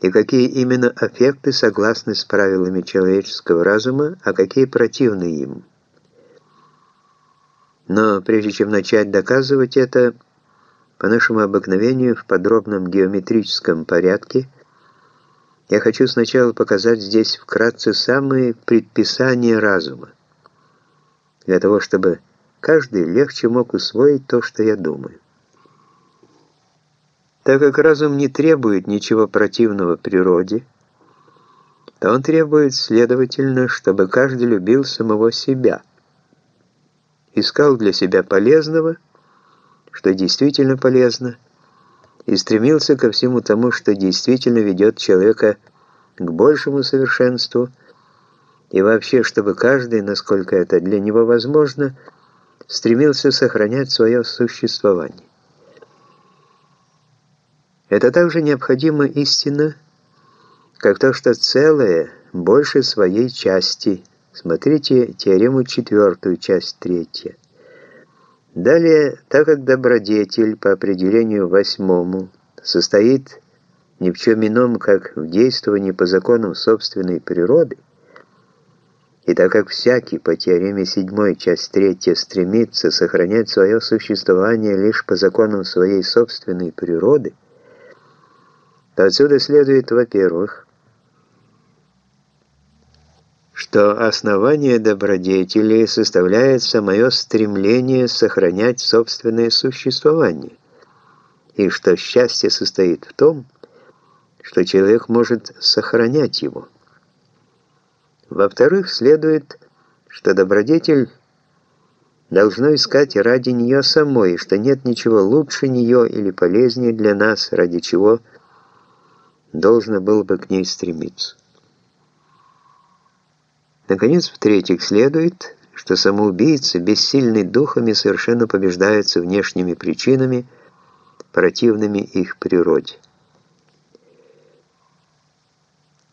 и какие именно аффекты согласны с правилами человеческого разума, а какие противны им. Но прежде чем начать доказывать это, по нашему обыкновению в подробном геометрическом порядке, я хочу сначала показать здесь вкратце самые предписания разума, для того, чтобы каждый легче мог усвоить то, что я думаю. Так как разум не требует ничего противного природе, то он требует, следовательно, чтобы каждый любил самого себя, искал для себя полезного, что действительно полезно, и стремился ко всему тому, что действительно ведет человека к большему совершенству, и вообще, чтобы каждый, насколько это для него возможно, стремился сохранять свое существование. Это также необходима истина, как то, что целое больше своей части. Смотрите теорему четвертую, часть третья. Далее, так как добродетель по определению восьмому состоит ни в чем ином, как в действовании по законам собственной природы, и так как всякий по теореме седьмой, часть третья стремится сохранять свое существование лишь по законам своей собственной природы, то отсюда следует, во-первых, что основание добродетели составляет самое стремление сохранять собственное существование, и что счастье состоит в том, что человек может сохранять его. Во-вторых, следует, что добродетель должно искать ради нее самой, что нет ничего лучше нее или полезнее для нас, ради чего – должно было бы к ней стремиться. Наконец, в-третьих, следует, что самоубийцы, бессильный духами, совершенно побеждаются внешними причинами, противными их природе.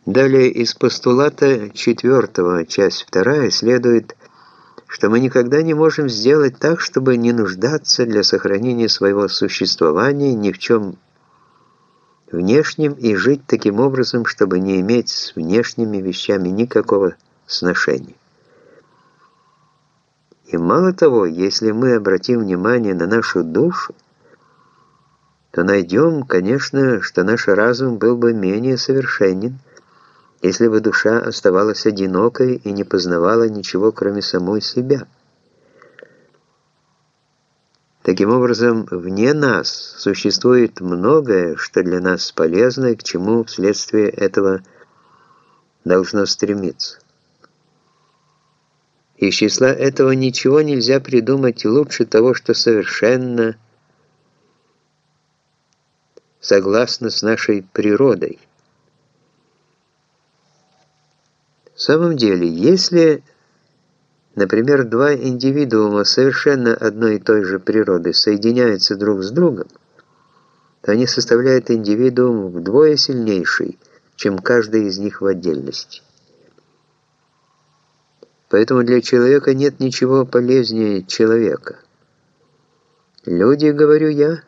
Далее из постулата четвертого, часть вторая, следует, что мы никогда не можем сделать так, чтобы не нуждаться для сохранения своего существования ни в чем внешним и жить таким образом, чтобы не иметь с внешними вещами никакого сношения. И мало того, если мы обратим внимание на нашу душу, то найдем, конечно, что наш разум был бы менее совершенен, если бы душа оставалась одинокой и не познавала ничего, кроме самой себя. Таким образом, вне нас существует многое, что для нас полезно и к чему вследствие этого должно стремиться. Из числа этого ничего нельзя придумать лучше того, что совершенно согласно с нашей природой. В самом деле, если Например, два индивидуума совершенно одной и той же природы соединяются друг с другом, то они составляют индивидуум вдвое сильнейший, чем каждый из них в отдельности. Поэтому для человека нет ничего полезнее человека. Люди, говорю я,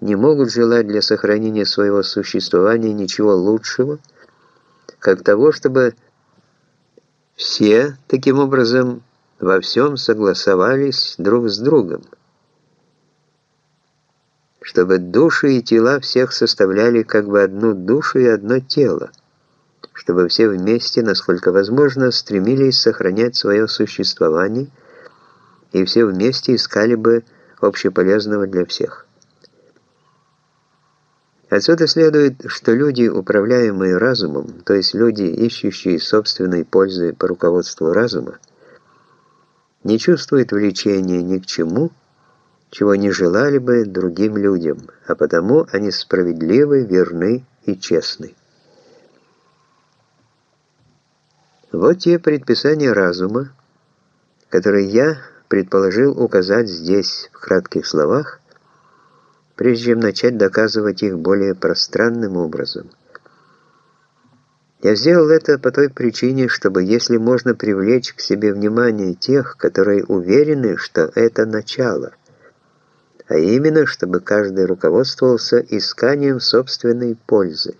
не могут желать для сохранения своего существования ничего лучшего, как того, чтобы все, таким образом, во всем согласовались друг с другом, чтобы души и тела всех составляли как бы одну душу и одно тело, чтобы все вместе, насколько возможно, стремились сохранять свое существование, и все вместе искали бы общеполезного для всех. Отсюда следует, что люди, управляемые разумом, то есть люди, ищущие собственной пользы по руководству разума, не чувствуют влечения ни к чему, чего не желали бы другим людям, а потому они справедливы, верны и честны. Вот те предписания разума, которые я предположил указать здесь в кратких словах, прежде чем начать доказывать их более пространным образом. Я сделал это по той причине, чтобы, если можно привлечь к себе внимание тех, которые уверены, что это начало, а именно, чтобы каждый руководствовался исканием собственной пользы.